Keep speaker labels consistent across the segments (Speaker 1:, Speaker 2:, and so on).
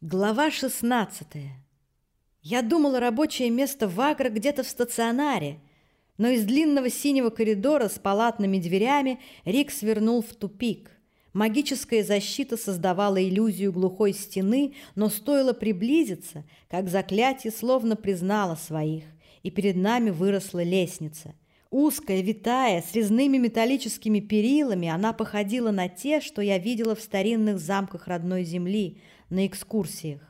Speaker 1: Глава 16. Я думала, рабочее место Вагра где-то в стационаре, но из длинного синего коридора с палатными дверями Рик свернул в тупик. Магическая защита создавала иллюзию глухой стены, но стоило приблизиться, как заклятие словно признало своих, и перед нами выросла лестница. Узкая, витая, с резными металлическими перилами, она походила на те, что я видела в старинных замках родной земли – на экскурсиях.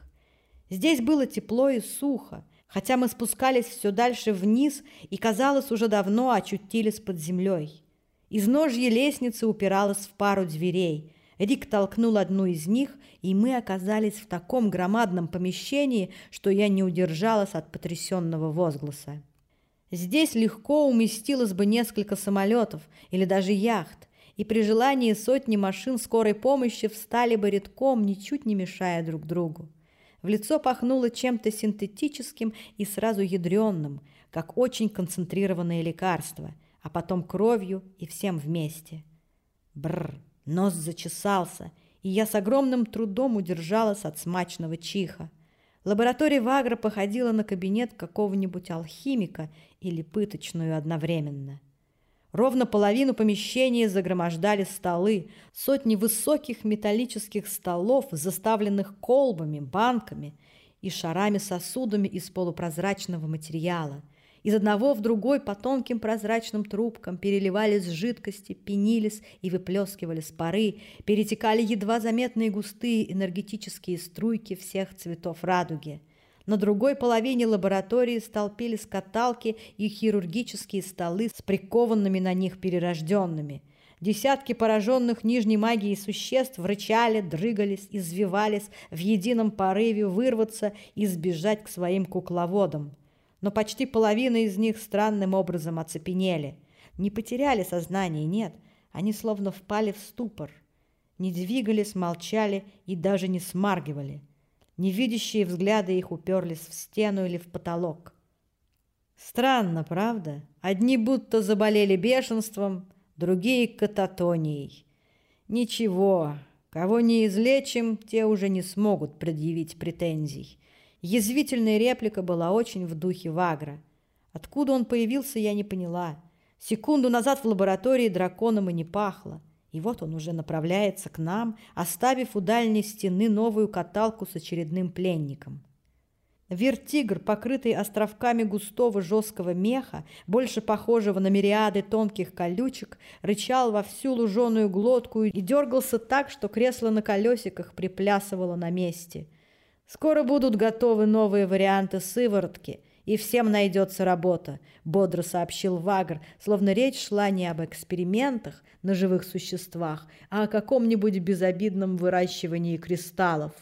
Speaker 1: Здесь было тепло и сухо, хотя мы спускались все дальше вниз и, казалось, уже давно очутились под землей. Из ножья лестницы упиралась в пару дверей. Рик толкнул одну из них, и мы оказались в таком громадном помещении, что я не удержалась от потрясенного возгласа. Здесь легко уместилось бы несколько самолетов или даже яхт и при желании сотни машин скорой помощи встали бы редком, ничуть не мешая друг другу. В лицо пахнуло чем-то синтетическим и сразу ядреным, как очень концентрированное лекарство, а потом кровью и всем вместе. Бррр, нос зачесался, и я с огромным трудом удержалась от смачного чиха. Лаборатория Вагра походила на кабинет какого-нибудь алхимика или пыточную одновременно – Ровно половину помещения загромождали столы, сотни высоких металлических столов, заставленных колбами, банками и шарами-сосудами из полупрозрачного материала. Из одного в другой по тонким прозрачным трубкам переливались жидкости, пенились и выплескивались пары, перетекали едва заметные густые энергетические струйки всех цветов радуги – на другой половине лаборатории столпились каталки и хирургические столы с прикованными на них перерожденными. Десятки пораженных нижней магией существ рычали, дрыгались, извивались в едином порыве вырваться и сбежать к своим кукловодам. Но почти половина из них странным образом оцепенели. Не потеряли сознание, нет, они словно впали в ступор. Не двигались, молчали и даже не смаргивали. Невидящие взгляды их уперлись в стену или в потолок. Странно, правда? Одни будто заболели бешенством, другие — кататонией. Ничего, кого не излечим, те уже не смогут предъявить претензий. Язвительная реплика была очень в духе Вагра. Откуда он появился, я не поняла. Секунду назад в лаборатории драконом и не пахло. И вот он уже направляется к нам, оставив у дальней стены новую каталку с очередным пленником. Вертигр, покрытый островками густого жесткого меха, больше похожего на мириады тонких колючек, рычал во всю луженую глотку и дергался так, что кресло на колесиках приплясывало на месте. Скоро будут готовы новые варианты сыворотки, и всем найдется работа», — бодро сообщил Вагр, словно речь шла не об экспериментах на живых существах, а о каком-нибудь безобидном выращивании кристаллов.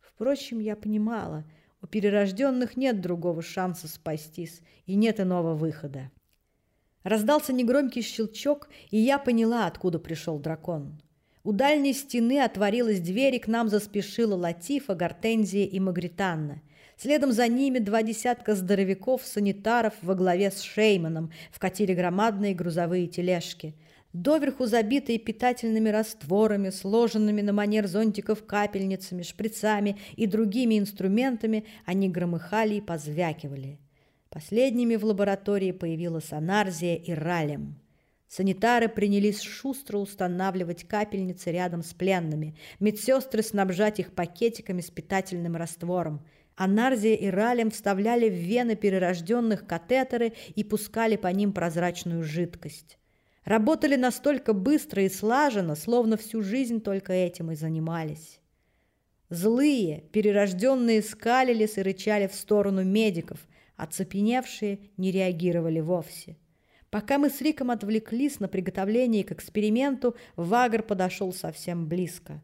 Speaker 1: Впрочем, я понимала, у перерожденных нет другого шанса спастись, и нет иного выхода. Раздался негромкий щелчок, и я поняла, откуда пришел дракон. У дальней стены отворилась дверь, и к нам заспешила Латифа, Гортензия и Магританна — Следом за ними два десятка здоровяков-санитаров во главе с Шейманом вкатили громадные грузовые тележки. Доверху забитые питательными растворами, сложенными на манер зонтиков капельницами, шприцами и другими инструментами, они громыхали и позвякивали. Последними в лаборатории появилась Анарзия и Ралем. Санитары принялись шустро устанавливать капельницы рядом с пленными, медсестры снабжать их пакетиками с питательным раствором – Анарзия и Ралем вставляли в вены перерожденных катетеры и пускали по ним прозрачную жидкость. Работали настолько быстро и слаженно, словно всю жизнь только этим и занимались. Злые, перерожденные скалились и рычали в сторону медиков, оцепеневшие не реагировали вовсе. Пока мы с Риком отвлеклись на приготовление к эксперименту, Вагр подошел совсем близко.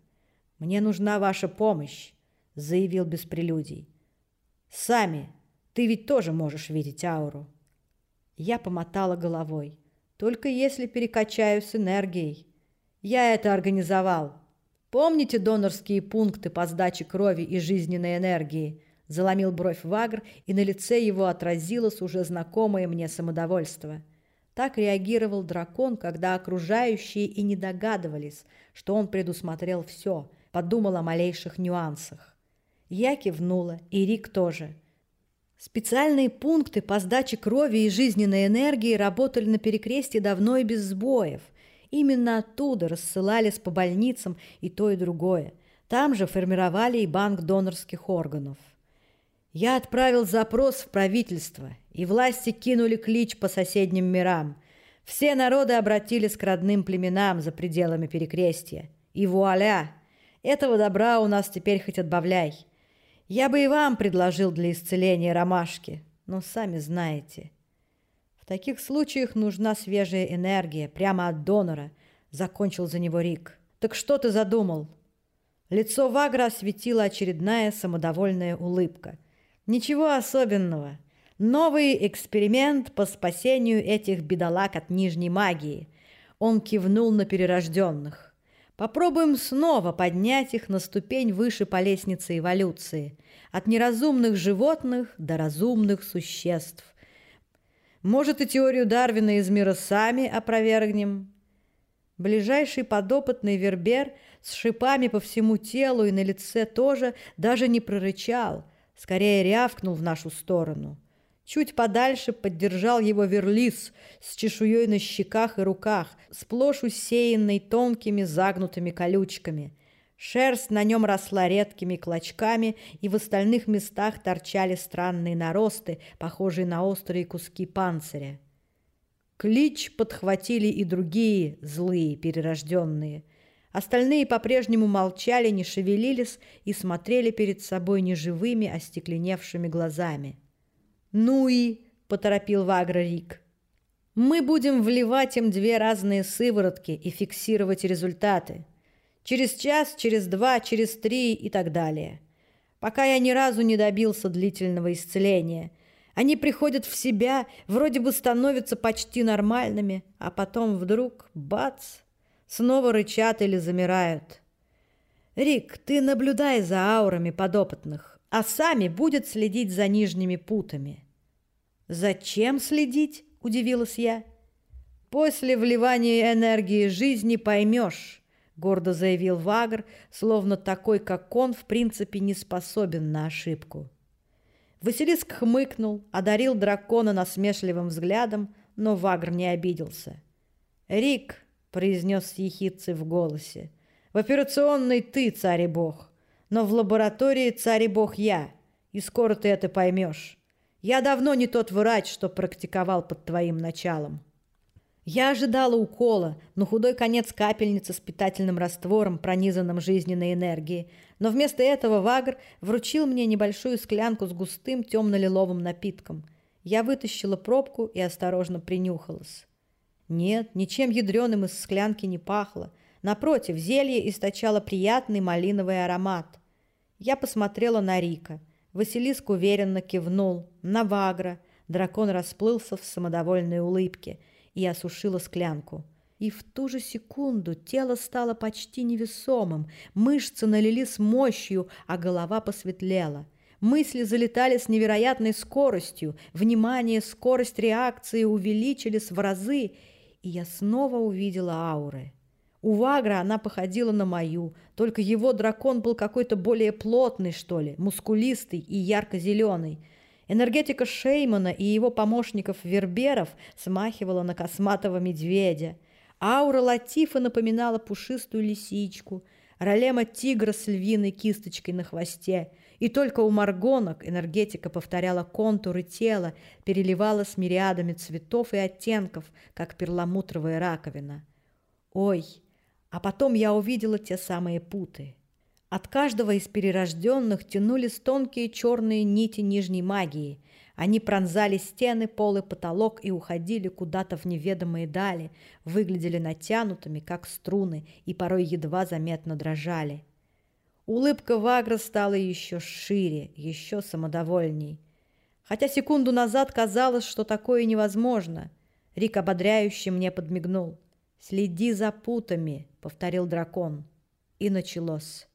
Speaker 1: «Мне нужна ваша помощь», — заявил без прелюдий. Сами, ты ведь тоже можешь видеть ауру. Я помотала головой. Только если перекачаю с энергией. Я это организовал. Помните донорские пункты по сдаче крови и жизненной энергии? Заломил бровь Вагр, и на лице его отразилось уже знакомое мне самодовольство. Так реагировал дракон, когда окружающие и не догадывались, что он предусмотрел все, подумал о малейших нюансах. Я кивнула, и Рик тоже. Специальные пункты по сдаче крови и жизненной энергии работали на перекрестье давно и без сбоев. Именно оттуда рассылались по больницам и то, и другое. Там же формировали и банк донорских органов. Я отправил запрос в правительство, и власти кинули клич по соседним мирам. Все народы обратились к родным племенам за пределами перекрестия. И вуаля! Этого добра у нас теперь хоть отбавляй. Я бы и вам предложил для исцеления ромашки, но сами знаете. В таких случаях нужна свежая энергия, прямо от донора, закончил за него Рик. Так что ты задумал? Лицо Вагра осветила очередная самодовольная улыбка – Ничего особенного. Новый эксперимент по спасению этих бедолаг от нижней магии. Он кивнул на перерожденных. Попробуем снова поднять их на ступень выше по лестнице эволюции. От неразумных животных до разумных существ. Может, и теорию Дарвина из мира сами опровергнем? Ближайший подопытный вербер с шипами по всему телу и на лице тоже даже не прорычал – скорее рявкнул в нашу сторону. Чуть подальше поддержал его верлис с чешуей на щеках и руках, сплошь усеянной тонкими загнутыми колючками. Шерсть на нем росла редкими клочками, и в остальных местах торчали странные наросты, похожие на острые куски панциря. Клич подхватили и другие злые перерожденные – Остальные по-прежнему молчали, не шевелились и смотрели перед собой неживыми, остекленевшими глазами. «Ну и...» — поторопил Вагра Рик. «Мы будем вливать им две разные сыворотки и фиксировать результаты. Через час, через два, через три и так далее. Пока я ни разу не добился длительного исцеления. Они приходят в себя, вроде бы становятся почти нормальными, а потом вдруг — бац!» снова рычат или замирают. Рик, ты наблюдай за аурами подопытных, а сами будет следить за нижними путами. Зачем следить? удивилась я. После вливания энергии жизни поймешь, гордо заявил Вагр, словно такой, как он, в принципе не способен на ошибку. Василиск хмыкнул, одарил дракона насмешливым взглядом, но Вагр не обиделся. «Рик, произнес ехидцы в голосе. В операционной ты, царь и бог, но в лаборатории царь и бог я, и скоро ты это поймешь. Я давно не тот врач, что практиковал под твоим началом. Я ожидала укола, но худой конец капельницы с питательным раствором, пронизанным жизненной энергией. Но вместо этого Вагр вручил мне небольшую склянку с густым темно-лиловым напитком. Я вытащила пробку и осторожно принюхалась. Нет, ничем ядреным из склянки не пахло. Напротив, зелье источало приятный малиновый аромат. Я посмотрела на Рика. Василиск уверенно кивнул. На Вагра. Дракон расплылся в самодовольной улыбке и осушила склянку. И в ту же секунду тело стало почти невесомым, мышцы налились мощью, а голова посветлела. Мысли залетали с невероятной скоростью, внимание, скорость реакции увеличились в разы, и я снова увидела ауры. У Вагра она походила на мою, только его дракон был какой-то более плотный, что ли, мускулистый и ярко-зеленый. Энергетика Шеймана и его помощников-верберов смахивала на косматого медведя. Аура Латифа напоминала пушистую лисичку, ролема тигра с львиной кисточкой на хвосте – и только у маргонок энергетика повторяла контуры тела, переливалась мириадами цветов и оттенков, как перламутровая раковина. Ой, а потом я увидела те самые путы. От каждого из перерожденных тянулись тонкие черные нити нижней магии. Они пронзали стены, пол и потолок и уходили куда-то в неведомые дали, выглядели натянутыми, как струны, и порой едва заметно дрожали. Улыбка Вагра стала еще шире, еще самодовольней. Хотя секунду назад казалось, что такое невозможно. Рик ободряюще мне подмигнул. «Следи за путами», — повторил дракон. И началось.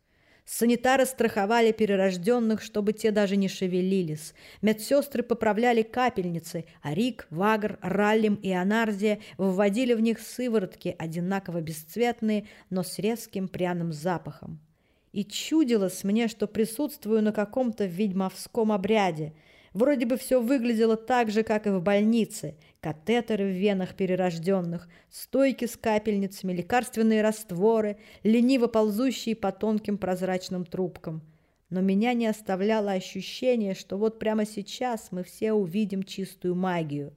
Speaker 1: Санитары страховали перерожденных, чтобы те даже не шевелились. Медсестры поправляли капельницы, а Рик, Вагр, Раллим и Анарзия вводили в них сыворотки, одинаково бесцветные, но с резким пряным запахом. и чудилось мне, что присутствую на каком-то ведьмовском обряде. Вроде бы все выглядело так же, как и в больнице. Катетеры в венах перерожденных, стойки с капельницами, лекарственные растворы, лениво ползущие по тонким прозрачным трубкам. Но меня не оставляло ощущение, что вот прямо сейчас мы все увидим чистую магию.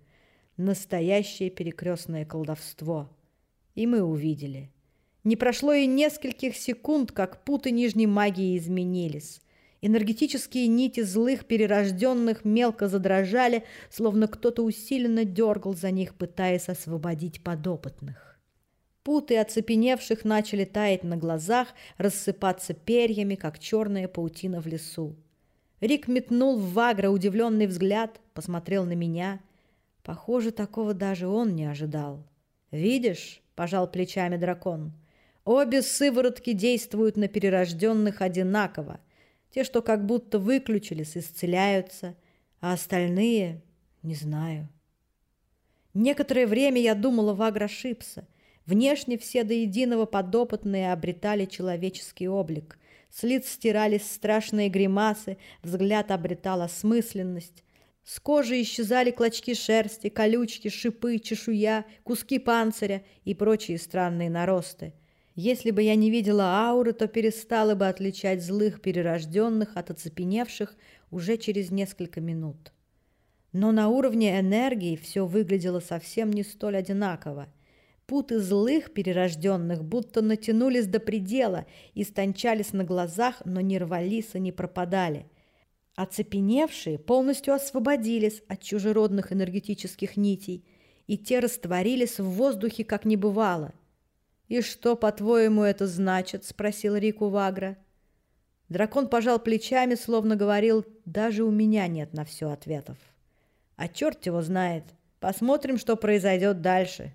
Speaker 1: Настоящее перекрестное колдовство. И мы увидели. Не прошло и нескольких секунд, как путы нижней магии изменились. Энергетические нити злых перерожденных мелко задрожали, словно кто-то усиленно дергал за них, пытаясь освободить подопытных. Путы оцепеневших начали таять на глазах, рассыпаться перьями, как черная паутина в лесу. Рик метнул в Вагра удивленный взгляд, посмотрел на меня. Похоже, такого даже он не ожидал. «Видишь?» – пожал плечами дракон – Обе сыворотки действуют на перерожденных одинаково. Те, что как будто выключились, исцеляются, а остальные — не знаю. Некоторое время я думала, Вагра ошибся. Внешне все до единого подопытные обретали человеческий облик. С лиц стирались страшные гримасы, взгляд обретал осмысленность. С кожи исчезали клочки шерсти, колючки, шипы, чешуя, куски панциря и прочие странные наросты — если бы я не видела ауры, то перестала бы отличать злых перерожденных от оцепеневших уже через несколько минут. Но на уровне энергии все выглядело совсем не столь одинаково. Путы злых перерожденных будто натянулись до предела, истончались на глазах, но не рвались и не пропадали. Оцепеневшие полностью освободились от чужеродных энергетических нитей, и те растворились в воздухе, как не бывало – «И что, по-твоему, это значит?» — спросил Рик у Вагра. Дракон пожал плечами, словно говорил, «Даже у меня нет на все ответов». «А черт его знает. Посмотрим, что произойдет дальше».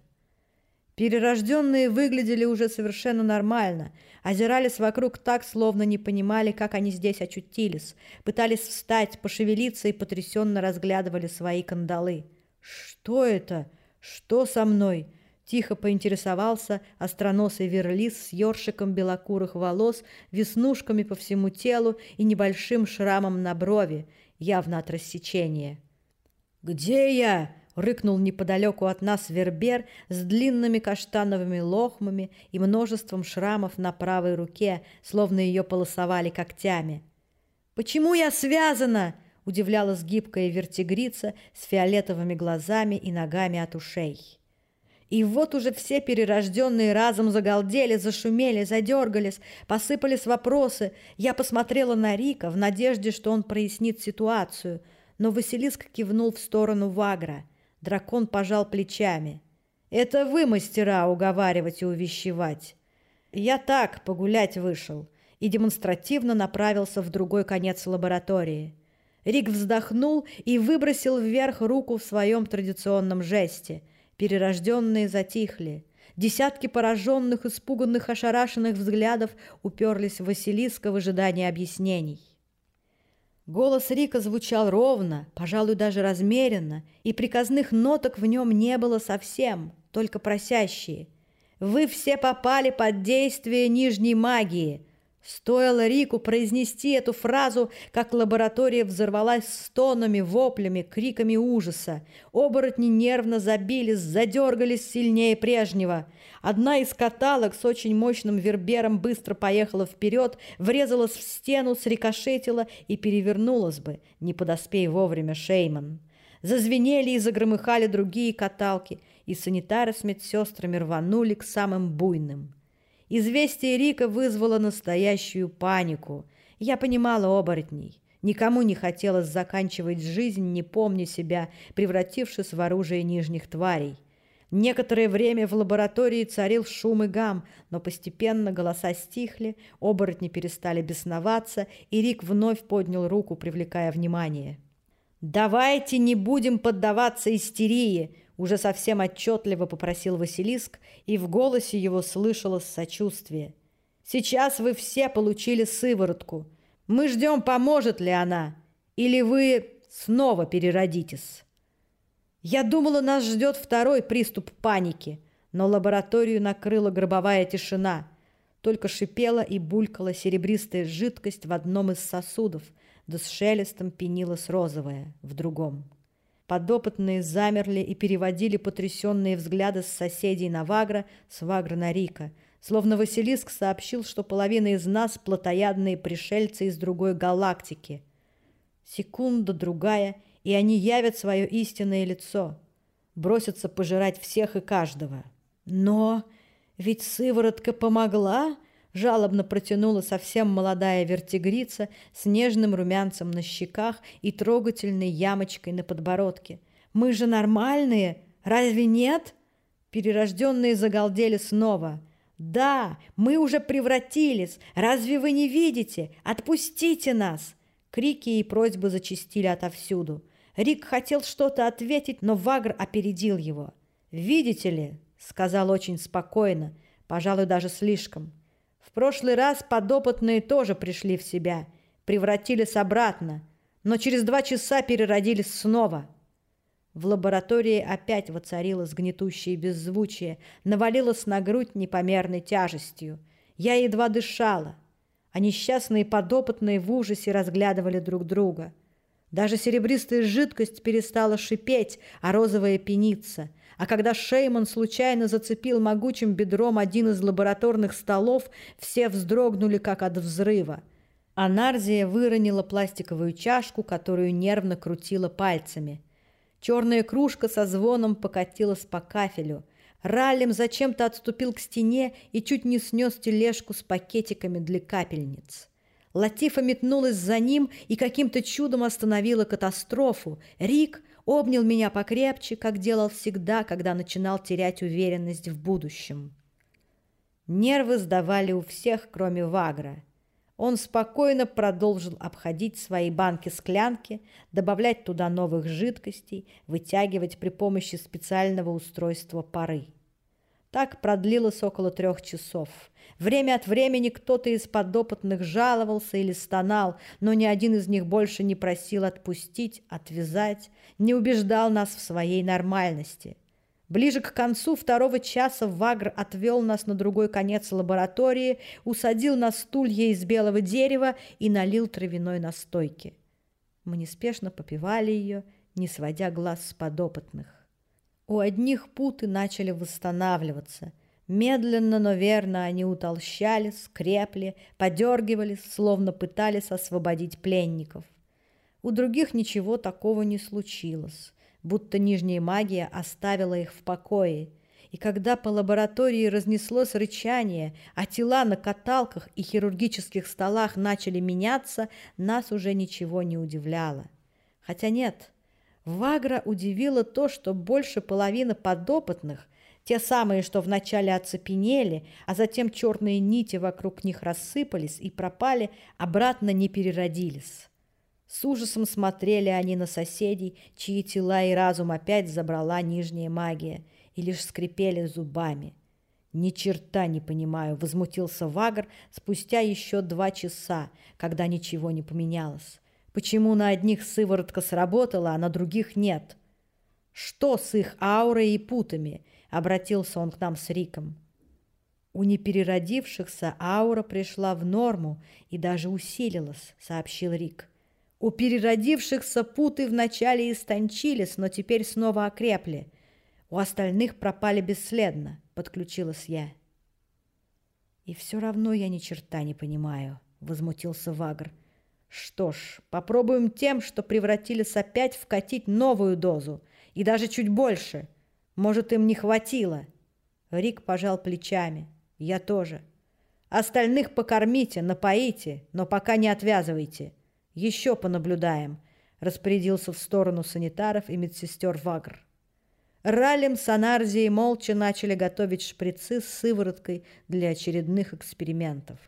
Speaker 1: Перерожденные выглядели уже совершенно нормально, озирались вокруг так, словно не понимали, как они здесь очутились, пытались встать, пошевелиться и потрясенно разглядывали свои кандалы. «Что это? Что со мной?» Тихо поинтересовался остроносый верлис с ёршиком белокурых волос, веснушками по всему телу и небольшим шрамом на брови, явно от рассечения. «Где я?» — рыкнул неподалеку от нас вербер с длинными каштановыми лохмами и множеством шрамов на правой руке, словно ее полосовали когтями. «Почему я связана?» — удивлялась гибкая вертигрица с фиолетовыми глазами и ногами от ушей. И вот уже все перерожденные разом загалдели, зашумели, задергались, посыпались вопросы. Я посмотрела на Рика в надежде, что он прояснит ситуацию, но Василиск кивнул в сторону Вагра. Дракон пожал плечами. «Это вы, мастера, уговаривать и увещевать. Я так погулять вышел» и демонстративно направился в другой конец лаборатории. Рик вздохнул и выбросил вверх руку в своем традиционном жесте – Перерожденные затихли. Десятки пораженных, испуганных, ошарашенных взглядов уперлись в Василиска в ожидании объяснений. Голос Рика звучал ровно, пожалуй, даже размеренно, и приказных ноток в нем не было совсем, только просящие. «Вы все попали под действие нижней магии. Стоило Рику произнести эту фразу, как лаборатория взорвалась стонами, воплями, криками ужаса. Оборотни нервно забились, задергались сильнее прежнего. Одна из каталог с очень мощным вербером быстро поехала вперед, врезалась в стену, срикошетила и перевернулась бы, не подоспей вовремя Шейман. Зазвенели и загромыхали другие каталки, и санитары с медсестрами рванули к самым буйным. Известие Рика вызвало настоящую панику. Я понимала оборотней. Никому не хотелось заканчивать жизнь, не помня себя, превратившись в оружие нижних тварей. Некоторое время в лаборатории царил шум и гам, но постепенно голоса стихли, оборотни перестали бесноваться, и Рик вновь поднял руку, привлекая внимание. «Давайте не будем поддаваться истерии!» Уже совсем отчетливо попросил Василиск, и в голосе его слышалось сочувствие. «Сейчас вы все получили сыворотку. Мы ждем, поможет ли она. Или вы снова переродитесь». Я думала, нас ждет второй приступ паники, но лабораторию накрыла гробовая тишина. Только шипела и булькала серебристая жидкость в одном из сосудов, да с шелестом пенилась розовая в другом. Подопытные замерли и переводили потрясенные взгляды с соседей на Вагра, с Вагра на Рика, словно Василиск сообщил, что половина из нас – плотоядные пришельцы из другой галактики. Секунда, другая, и они явят свое истинное лицо, бросятся пожирать всех и каждого. Но ведь сыворотка помогла, жалобно протянула совсем молодая вертигрица с нежным румянцем на щеках и трогательной ямочкой на подбородке. «Мы же нормальные, разве нет?» Перерожденные загалдели снова. «Да, мы уже превратились! Разве вы не видите? Отпустите нас!» Крики и просьбы зачастили отовсюду. Рик хотел что-то ответить, но Вагр опередил его. «Видите ли», — сказал очень спокойно, пожалуй, даже слишком, в прошлый раз подопытные тоже пришли в себя, превратились обратно, но через два часа переродились снова. В лаборатории опять воцарилось гнетущее беззвучие, навалилось на грудь непомерной тяжестью. Я едва дышала, а несчастные подопытные в ужасе разглядывали друг друга. Даже серебристая жидкость перестала шипеть, а розовая пениться – а когда Шейман случайно зацепил могучим бедром один из лабораторных столов, все вздрогнули, как от взрыва. Анарзия выронила пластиковую чашку, которую нервно крутила пальцами. Черная кружка со звоном покатилась по кафелю. Раллем зачем-то отступил к стене и чуть не снес тележку с пакетиками для капельниц. Латифа метнулась за ним и каким-то чудом остановила катастрофу. Рик обнял меня покрепче, как делал всегда, когда начинал терять уверенность в будущем. Нервы сдавали у всех, кроме Вагра. Он спокойно продолжил обходить свои банки-склянки, добавлять туда новых жидкостей, вытягивать при помощи специального устройства пары. Так продлилось около трех часов. Время от времени кто-то из подопытных жаловался или стонал, но ни один из них больше не просил отпустить, отвязать, не убеждал нас в своей нормальности. Ближе к концу второго часа Вагр отвел нас на другой конец лаборатории, усадил на стулья из белого дерева и налил травяной настойки. Мы неспешно попивали ее, не сводя глаз с подопытных. У одних путы начали восстанавливаться. Медленно, но верно они утолщались, крепли, подергивались, словно пытались освободить пленников. У других ничего такого не случилось, будто нижняя магия оставила их в покое. И когда по лаборатории разнеслось рычание, а тела на каталках и хирургических столах начали меняться, нас уже ничего не удивляло. Хотя нет, Вагра удивило то, что больше половины подопытных, те самые, что вначале оцепенели, а затем черные нити вокруг них рассыпались и пропали, обратно не переродились. С ужасом смотрели они на соседей, чьи тела и разум опять забрала нижняя магия, и лишь скрипели зубами. «Ни черта не понимаю», — возмутился Вагр спустя еще два часа, когда ничего не поменялось. Почему на одних сыворотка сработала, а на других нет? Что с их аурой и путами? Обратился он к нам с Риком. У непереродившихся аура пришла в норму и даже усилилась, сообщил Рик. У переродившихся путы вначале истончились, но теперь снова окрепли. У остальных пропали бесследно, подключилась я. И все равно я ни черта не понимаю, возмутился Вагр. Что ж, попробуем тем, что превратились опять вкатить новую дозу, и даже чуть больше. Может, им не хватило. Рик пожал плечами. Я тоже. Остальных покормите, напоите, но пока не отвязывайте. Еще понаблюдаем, распорядился в сторону санитаров и медсестер Вагр. Ралем с Анарзией молча начали готовить шприцы с сывороткой для очередных экспериментов.